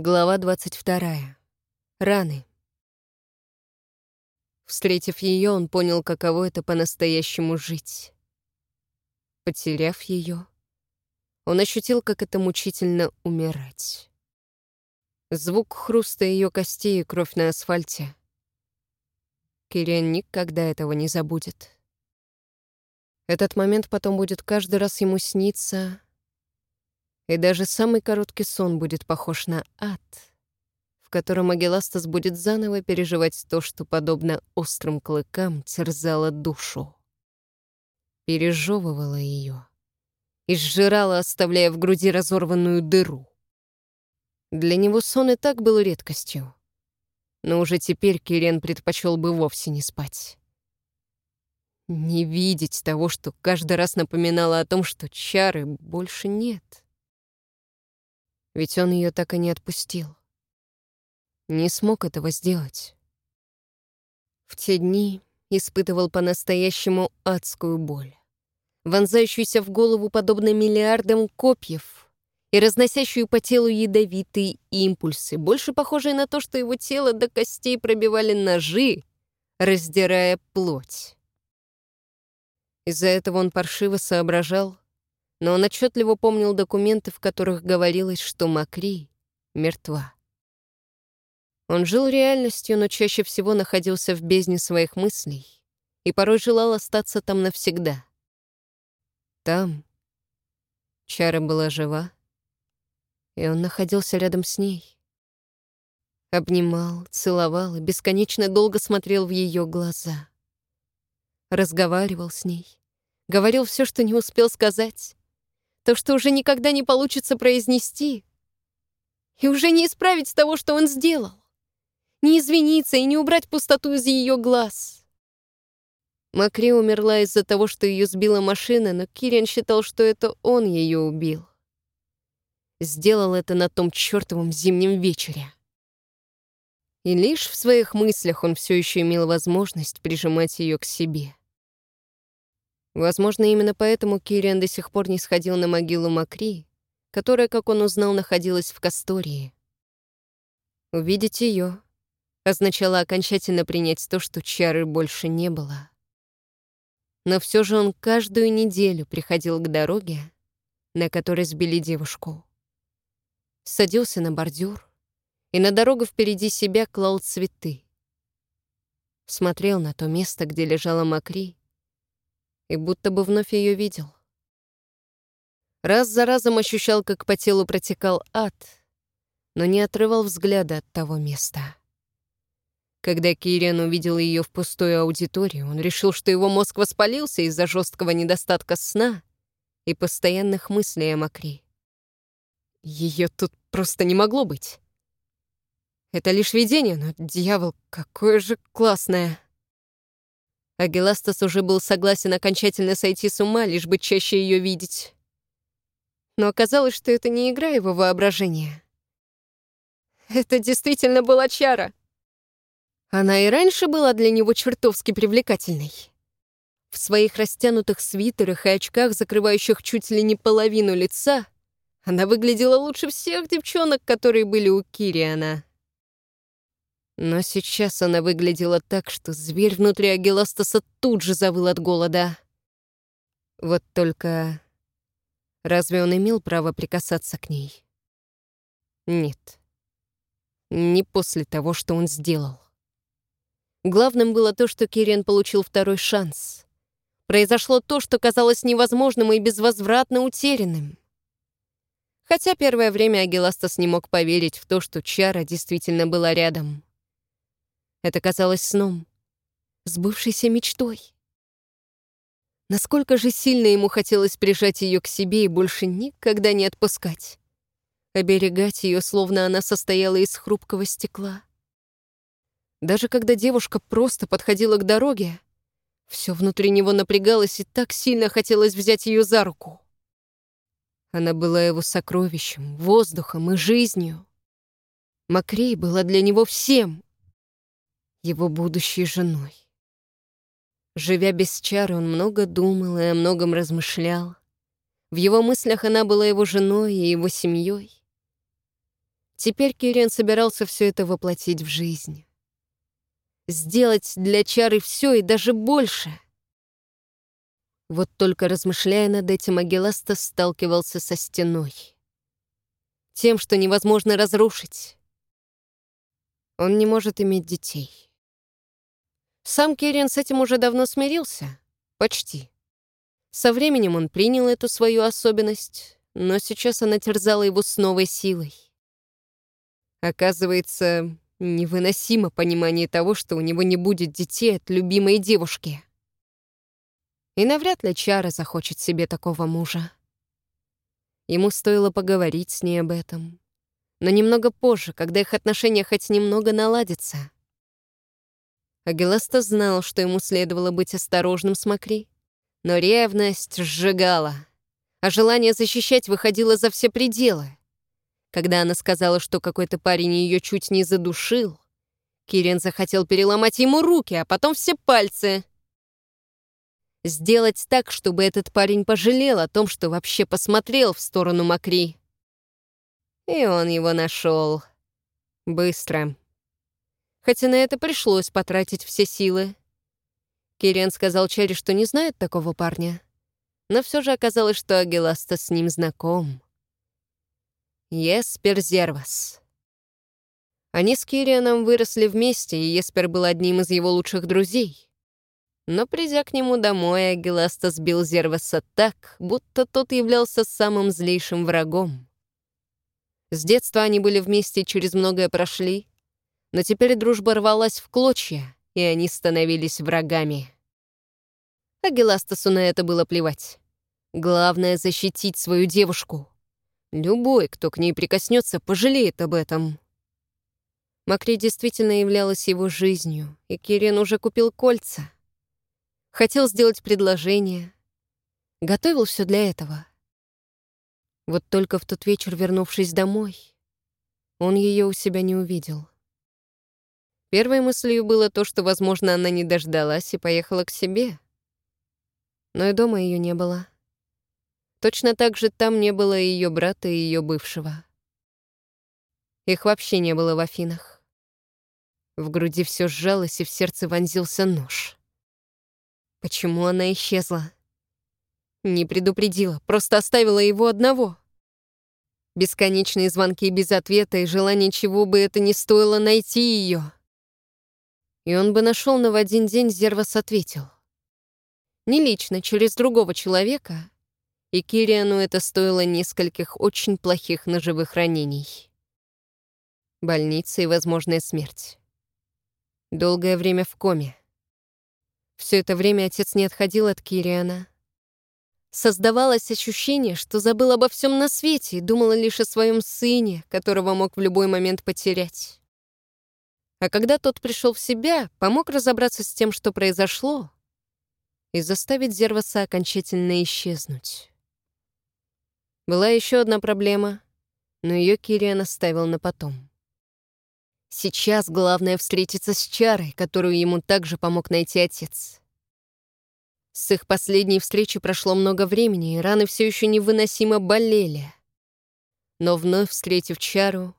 Глава 22. Раны. Встретив ее, он понял, каково это по-настоящему жить. Потеряв ее, он ощутил, как это мучительно умирать. Звук хруста ее костей и кровь на асфальте. Кириан никогда этого не забудет. Этот момент потом будет каждый раз ему сниться, и даже самый короткий сон будет похож на ад, в котором Агеластас будет заново переживать то, что, подобно острым клыкам, терзало душу. Пережевывала ее и сжирала, оставляя в груди разорванную дыру. Для него сон и так был редкостью. Но уже теперь Кирен предпочел бы вовсе не спать. Не видеть того, что каждый раз напоминало о том, что чары больше нет — ведь он ее так и не отпустил. Не смог этого сделать. В те дни испытывал по-настоящему адскую боль, вонзающуюся в голову подобно миллиардам копьев и разносящую по телу ядовитые импульсы, больше похожие на то, что его тело до костей пробивали ножи, раздирая плоть. Из-за этого он паршиво соображал, но он отчетливо помнил документы, в которых говорилось, что Макри мертва. Он жил реальностью, но чаще всего находился в бездне своих мыслей и порой желал остаться там навсегда. Там Чара была жива, и он находился рядом с ней. Обнимал, целовал и бесконечно долго смотрел в ее глаза. Разговаривал с ней, говорил все, что не успел сказать, то, что уже никогда не получится произнести, и уже не исправить того, что он сделал, не извиниться и не убрать пустоту из ее глаз. Макри умерла из-за того, что ее сбила машина, но Кириан считал, что это он ее убил. Сделал это на том чертовом зимнем вечере. И лишь в своих мыслях он все еще имел возможность прижимать ее к себе. Возможно, именно поэтому Кириан до сих пор не сходил на могилу Макри, которая, как он узнал, находилась в Кастории. Увидеть ее означало окончательно принять то, что чары больше не было. Но все же он каждую неделю приходил к дороге, на которой сбили девушку. Садился на бордюр и на дорогу впереди себя клал цветы. Смотрел на то место, где лежала Макри, и будто бы вновь ее видел. Раз за разом ощущал, как по телу протекал ад, но не отрывал взгляда от того места. Когда Кириан увидел ее в пустой аудитории, он решил, что его мозг воспалился из-за жесткого недостатка сна и постоянных мыслей о Макри. Ее тут просто не могло быть. Это лишь видение, но, дьявол, какое же классное. Агиластас уже был согласен окончательно сойти с ума, лишь бы чаще ее видеть. Но оказалось, что это не игра его воображения. Это действительно была чара. Она и раньше была для него чертовски привлекательной. В своих растянутых свитерах и очках, закрывающих чуть ли не половину лица, она выглядела лучше всех девчонок, которые были у Кириана. Но сейчас она выглядела так, что зверь внутри Агиластаса тут же завыл от голода. Вот только... Разве он имел право прикасаться к ней? Нет. Не после того, что он сделал. Главным было то, что Кириан получил второй шанс. Произошло то, что казалось невозможным и безвозвратно утерянным. Хотя первое время Агиластас не мог поверить в то, что Чара действительно была рядом. Это казалось сном, сбывшейся мечтой. Насколько же сильно ему хотелось прижать ее к себе и больше никогда не отпускать. Оберегать ее, словно она состояла из хрупкого стекла. Даже когда девушка просто подходила к дороге, все внутри него напрягалось и так сильно хотелось взять ее за руку. Она была его сокровищем, воздухом и жизнью. Макрей была для него всем, его будущей женой. Живя без чары, он много думал и о многом размышлял. В его мыслях она была его женой и его семьей. Теперь Кириан собирался все это воплотить в жизнь. Сделать для Чары все и даже больше. Вот только размышляя над этим, Агиласта сталкивался со стеной. Тем, что невозможно разрушить. Он не может иметь детей. Сам Кириан с этим уже давно смирился. Почти. Со временем он принял эту свою особенность, но сейчас она терзала его с новой силой. Оказывается, невыносимо понимание того, что у него не будет детей от любимой девушки. И навряд ли Чара захочет себе такого мужа. Ему стоило поговорить с ней об этом. Но немного позже, когда их отношения хоть немного наладятся. Агиласта знал, что ему следовало быть осторожным с Макри, но ревность сжигала, а желание защищать выходило за все пределы. Когда она сказала, что какой-то парень ее чуть не задушил, Кирин захотел переломать ему руки, а потом все пальцы. Сделать так, чтобы этот парень пожалел о том, что вообще посмотрел в сторону Макри. И он его нашел. Быстро. Хотя на это пришлось потратить все силы. Кириан сказал Черри, что не знает такого парня. Но все же оказалось, что Агиласта с ним знаком. Еспер Зервас. Они с Кирианом выросли вместе, и Еспер был одним из его лучших друзей. Но, придя к нему домой, Агиласта сбил Зерваса так, будто тот являлся самым злейшим врагом. С детства они были вместе и через многое прошли, но теперь дружба рвалась в клочья, и они становились врагами. Агиластасу на это было плевать. Главное — защитить свою девушку. Любой, кто к ней прикоснется, пожалеет об этом. Макри действительно являлась его жизнью, и Кирен уже купил кольца. Хотел сделать предложение. Готовил все для этого. Вот только в тот вечер, вернувшись домой, он ее у себя не увидел. Первой мыслью было то, что, возможно, она не дождалась и поехала к себе. Но и дома ее не было. Точно так же там не было ее брата и ее бывшего. Их вообще не было в Афинах. В груди все сжалось, и в сердце вонзился нож. Почему она исчезла? Не предупредила, просто оставила его одного. Бесконечные звонки без ответа и желание чего бы это ни стоило найти ее. И он бы нашел, но в один день Зервас ответил. Не лично, через другого человека, и Кириану это стоило нескольких очень плохих ножевых ранений. Больница и возможная смерть. Долгое время в коме. Все это время отец не отходил от Кириана. Создавалось ощущение, что забыл обо всем на свете и думал лишь о своем сыне, которого мог в любой момент потерять. А когда тот пришел в себя, помог разобраться с тем, что произошло, и заставить Зерваса окончательно исчезнуть. Была еще одна проблема, но ее Кириан оставил на потом. Сейчас главное встретиться с Чарой, которую ему также помог найти отец. С их последней встречи прошло много времени, и раны все еще невыносимо болели. Но вновь встретив Чару,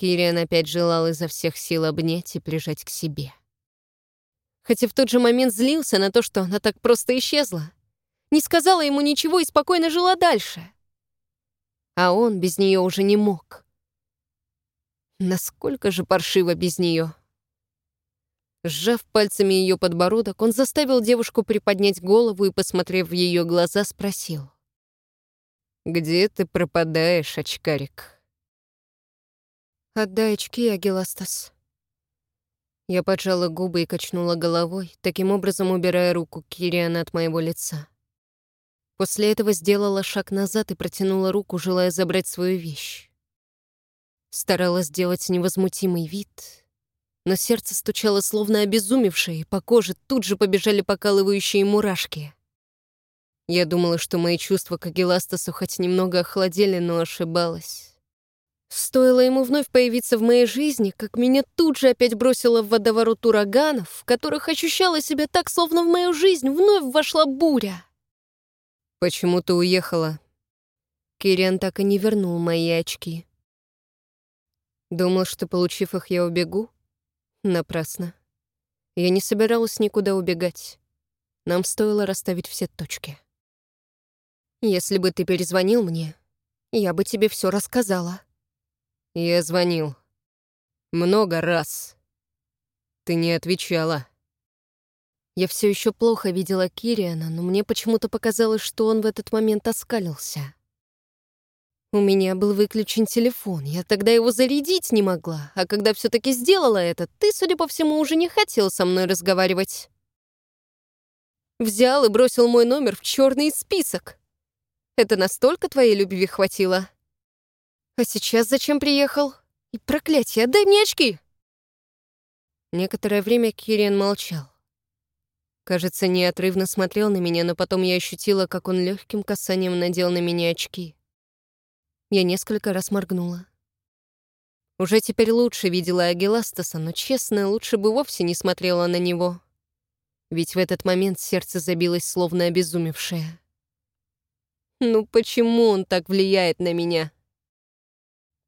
Кириан опять желал изо всех сил обнять и прижать к себе. Хотя в тот же момент злился на то, что она так просто исчезла. Не сказала ему ничего и спокойно жила дальше а он без нее уже не мог. Насколько же паршиво без нее. Сжав пальцами ее подбородок, он заставил девушку приподнять голову и, посмотрев в ее глаза, спросил. «Где ты пропадаешь, очкарик?» «Отдай очки, Агиластас». Я поджала губы и качнула головой, таким образом убирая руку Кириана от моего лица. После этого сделала шаг назад и протянула руку, желая забрать свою вещь. Старалась сделать невозмутимый вид, но сердце стучало словно обезумевшее, и по коже тут же побежали покалывающие мурашки. Я думала, что мои чувства к Агиластасу хоть немного охладели, но ошибалась. Стоило ему вновь появиться в моей жизни, как меня тут же опять бросило в водоворот ураганов, в которых ощущала себя так, словно в мою жизнь вновь вошла буря. «Почему ты уехала?» Кириан так и не вернул мои очки. Думал, что, получив их, я убегу? Напрасно. Я не собиралась никуда убегать. Нам стоило расставить все точки. Если бы ты перезвонил мне, я бы тебе все рассказала. Я звонил. Много раз. Ты не отвечала. Я все еще плохо видела Кириана, но мне почему-то показалось, что он в этот момент оскалился. У меня был выключен телефон, я тогда его зарядить не могла, а когда все таки сделала это, ты, судя по всему, уже не хотел со мной разговаривать. Взял и бросил мой номер в черный список. Это настолько твоей любви хватило? А сейчас зачем приехал? И проклятие, дай мне очки!» Некоторое время Кириан молчал. Кажется, неотрывно смотрел на меня, но потом я ощутила, как он легким касанием надел на меня очки. Я несколько раз моргнула. Уже теперь лучше видела Агиластаса, но, честно, лучше бы вовсе не смотрела на него. Ведь в этот момент сердце забилось, словно обезумевшее. Ну почему он так влияет на меня?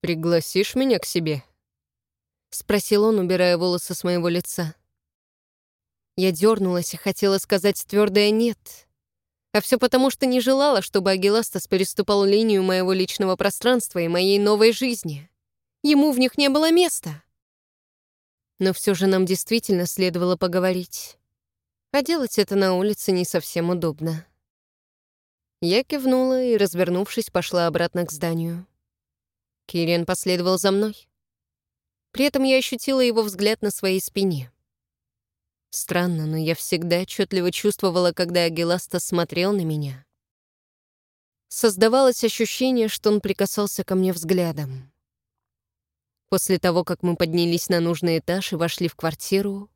«Пригласишь меня к себе?» — спросил он, убирая волосы с моего лица. Я дернулась и хотела сказать твердое «нет». А все потому, что не желала, чтобы Агиластас переступал линию моего личного пространства и моей новой жизни. Ему в них не было места. Но все же нам действительно следовало поговорить. А делать это на улице не совсем удобно. Я кивнула и, развернувшись, пошла обратно к зданию. Кириан последовал за мной. При этом я ощутила его взгляд на своей спине. Странно, но я всегда отчетливо чувствовала, когда Агиласта смотрел на меня. Создавалось ощущение, что он прикасался ко мне взглядом. После того, как мы поднялись на нужный этаж и вошли в квартиру,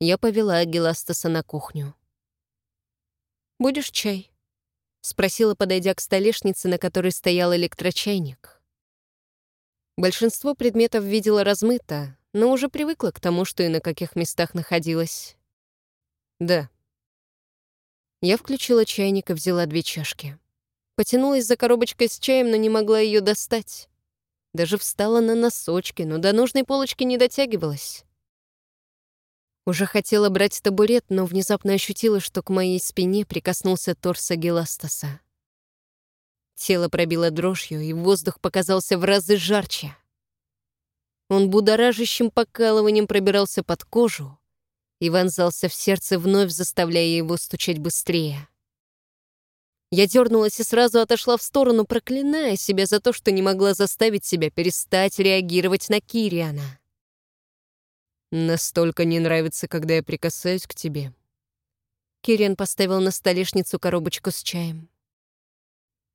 я повела Агиластаса на кухню. «Будешь чай?» — спросила, подойдя к столешнице, на которой стоял электрочайник. Большинство предметов видела размыто, но уже привыкла к тому, что и на каких местах находилась. Да. Я включила чайник и взяла две чашки. Потянулась за коробочкой с чаем, но не могла ее достать. Даже встала на носочки, но до нужной полочки не дотягивалась. Уже хотела брать табурет, но внезапно ощутила, что к моей спине прикоснулся торс Агиластаса. Тело пробило дрожью, и воздух показался в разы жарче. Он будоражащим покалыванием пробирался под кожу и вонзался в сердце, вновь заставляя его стучать быстрее. Я дернулась и сразу отошла в сторону, проклиная себя за то, что не могла заставить себя перестать реагировать на Кириана. «Настолько не нравится, когда я прикасаюсь к тебе». Кириан поставил на столешницу коробочку с чаем.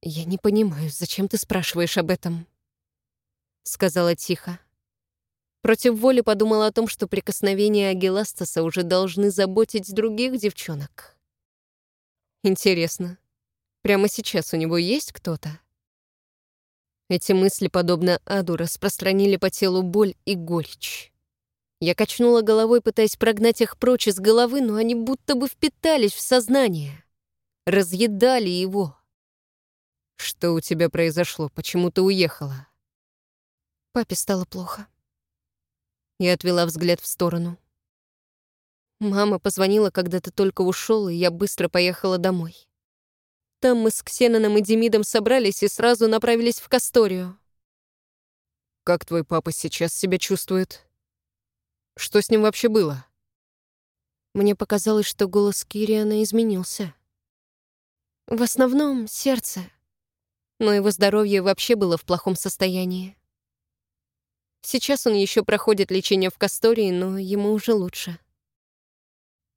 «Я не понимаю, зачем ты спрашиваешь об этом?» Сказала тихо. Против воли подумала о том, что прикосновения Агиластаса уже должны заботить других девчонок. Интересно, прямо сейчас у него есть кто-то? Эти мысли, подобно аду, распространили по телу боль и горечь. Я качнула головой, пытаясь прогнать их прочь из головы, но они будто бы впитались в сознание, разъедали его. «Что у тебя произошло? Почему ты уехала?» Папе стало плохо. Я отвела взгляд в сторону. Мама позвонила, когда ты только ушел, и я быстро поехала домой. Там мы с Ксеноном и Демидом собрались и сразу направились в Касторию. «Как твой папа сейчас себя чувствует? Что с ним вообще было?» Мне показалось, что голос Кириана изменился. В основном сердце но его здоровье вообще было в плохом состоянии. Сейчас он еще проходит лечение в Кастории, но ему уже лучше.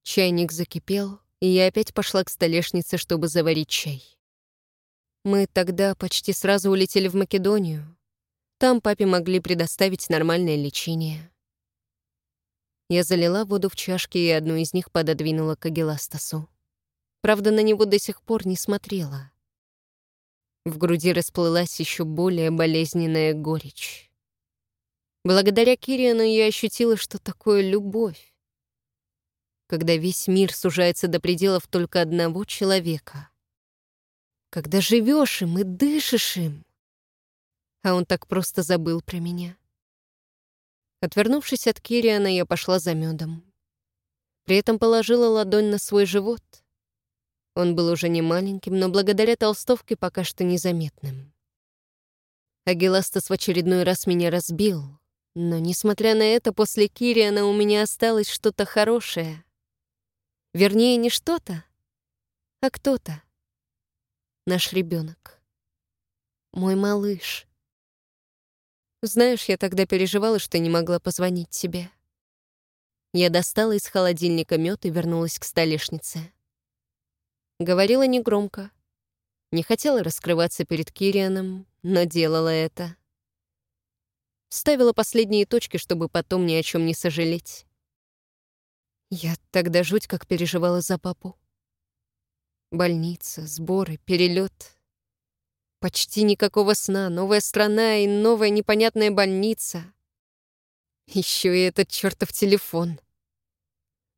Чайник закипел, и я опять пошла к столешнице, чтобы заварить чай. Мы тогда почти сразу улетели в Македонию. Там папе могли предоставить нормальное лечение. Я залила воду в чашки и одну из них пододвинула к Агиластасу. Правда, на него до сих пор не смотрела. В груди расплылась еще более болезненная горечь. Благодаря Кириану я ощутила, что такое любовь. Когда весь мир сужается до пределов только одного человека. Когда живешь им и дышишь им. А он так просто забыл про меня. Отвернувшись от Кириана, я пошла за медом. При этом положила ладонь на свой живот. Он был уже не маленьким, но благодаря толстовке пока что незаметным. Агиластас в очередной раз меня разбил, но, несмотря на это, после Кириана у меня осталось что-то хорошее. Вернее, не что-то, а кто-то. Наш ребенок. Мой малыш. Знаешь, я тогда переживала, что не могла позвонить тебе. Я достала из холодильника мед и вернулась к столешнице. Говорила негромко. Не хотела раскрываться перед Кирианом, но делала это. Ставила последние точки, чтобы потом ни о чем не сожалеть. Я тогда жуть как переживала за папу. Больница, сборы, перелет. Почти никакого сна, новая страна и новая непонятная больница. Еще и этот чертов телефон.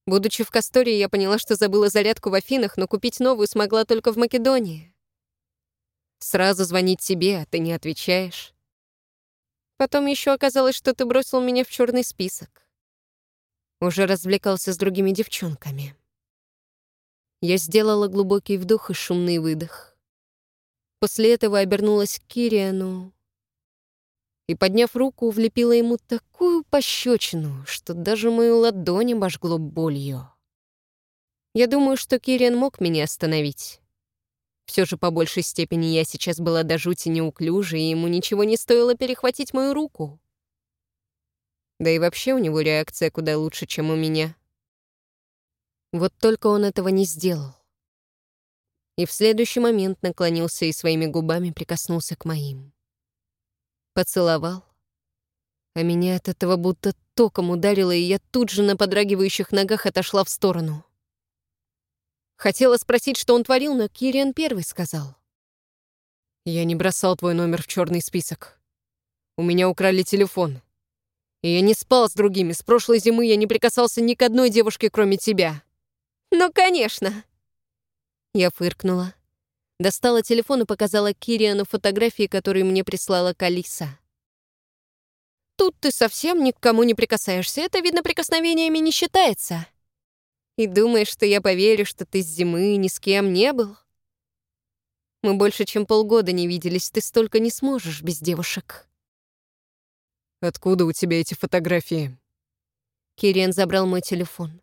Будучи в Кастории, я поняла, что забыла зарядку в Афинах, но купить новую смогла только в Македонии. Сразу звонить тебе, а ты не отвечаешь. Потом еще оказалось, что ты бросил меня в черный список. Уже развлекался с другими девчонками. Я сделала глубокий вдох и шумный выдох. После этого обернулась к Кириану и, подняв руку, влепила ему такую пощечину, что даже мою ладонь обожгло болью. Я думаю, что Кириан мог меня остановить. Все же по большей степени я сейчас была до жути неуклюжей, и ему ничего не стоило перехватить мою руку. Да и вообще у него реакция куда лучше, чем у меня. Вот только он этого не сделал и в следующий момент наклонился и своими губами прикоснулся к моим. Поцеловал, а меня от этого будто током ударило, и я тут же на подрагивающих ногах отошла в сторону. Хотела спросить, что он творил, но Кириан первый сказал. «Я не бросал твой номер в черный список. У меня украли телефон. И я не спал с другими. С прошлой зимы я не прикасался ни к одной девушке, кроме тебя». «Ну, конечно!» Я фыркнула. Достала телефон и показала Кириану фотографии, которые мне прислала Калиса. «Тут ты совсем ни к кому не прикасаешься. Это, видно, прикосновениями не считается. И думаешь, что я поверю, что ты с зимы ни с кем не был? Мы больше чем полгода не виделись, ты столько не сможешь без девушек». «Откуда у тебя эти фотографии?» Кириан забрал мой телефон.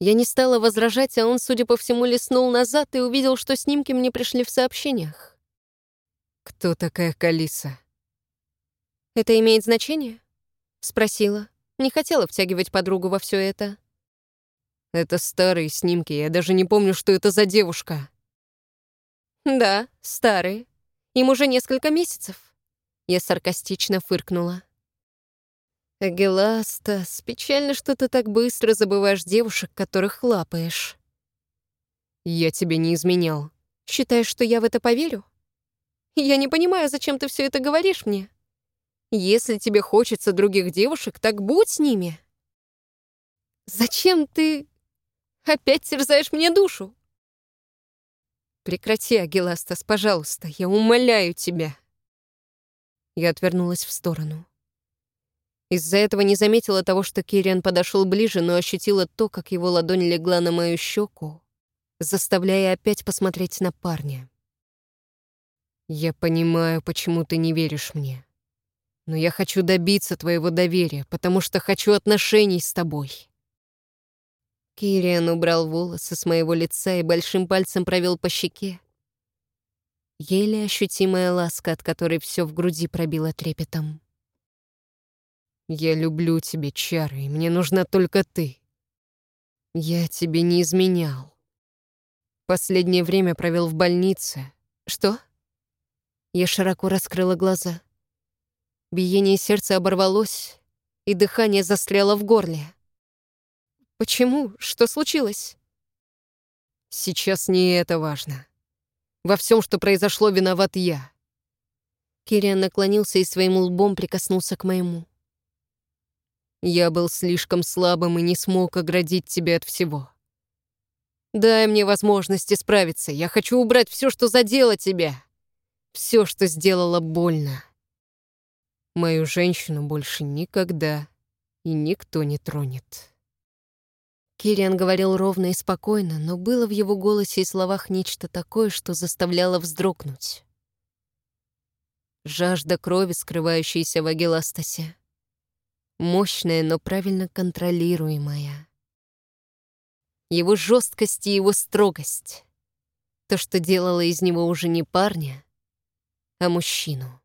Я не стала возражать, а он, судя по всему, леснул назад и увидел, что снимки мне пришли в сообщениях. «Кто такая Калиса?» «Это имеет значение?» — спросила. Не хотела втягивать подругу во все это. «Это старые снимки, я даже не помню, что это за девушка». «Да, старые. Им уже несколько месяцев». Я саркастично фыркнула. Агеластас, печально, что ты так быстро забываешь девушек, которых лапаешь. Я тебе не изменял. Считаешь, что я в это поверю? Я не понимаю, зачем ты все это говоришь мне. Если тебе хочется других девушек, так будь с ними. Зачем ты опять терзаешь мне душу? Прекрати, Агиластас, пожалуйста, я умоляю тебя. Я отвернулась в сторону. Из-за этого не заметила того, что Кириан подошел ближе, но ощутила то, как его ладонь легла на мою щеку, заставляя опять посмотреть на парня. «Я понимаю, почему ты не веришь мне. Но я хочу добиться твоего доверия, потому что хочу отношений с тобой». Кириан убрал волосы с моего лица и большим пальцем провел по щеке. Еле ощутимая ласка, от которой все в груди пробило трепетом. Я люблю тебя, Чара, и мне нужна только ты. Я тебе не изменял. Последнее время провел в больнице. Что? Я широко раскрыла глаза. Биение сердца оборвалось, и дыхание застряло в горле. Почему? Что случилось? Сейчас не это важно. Во всем, что произошло, виноват я. Кириан наклонился и своим лбом прикоснулся к моему. Я был слишком слабым и не смог оградить тебя от всего. Дай мне возможность исправиться. Я хочу убрать все, что задело тебя. Все, что сделало больно. Мою женщину больше никогда и никто не тронет. Кириан говорил ровно и спокойно, но было в его голосе и словах нечто такое, что заставляло вздрогнуть. Жажда крови, скрывающаяся в Агиластасе. Мощная, но правильно контролируемая. Его жесткость и его строгость. То, что делало из него уже не парня, а мужчину.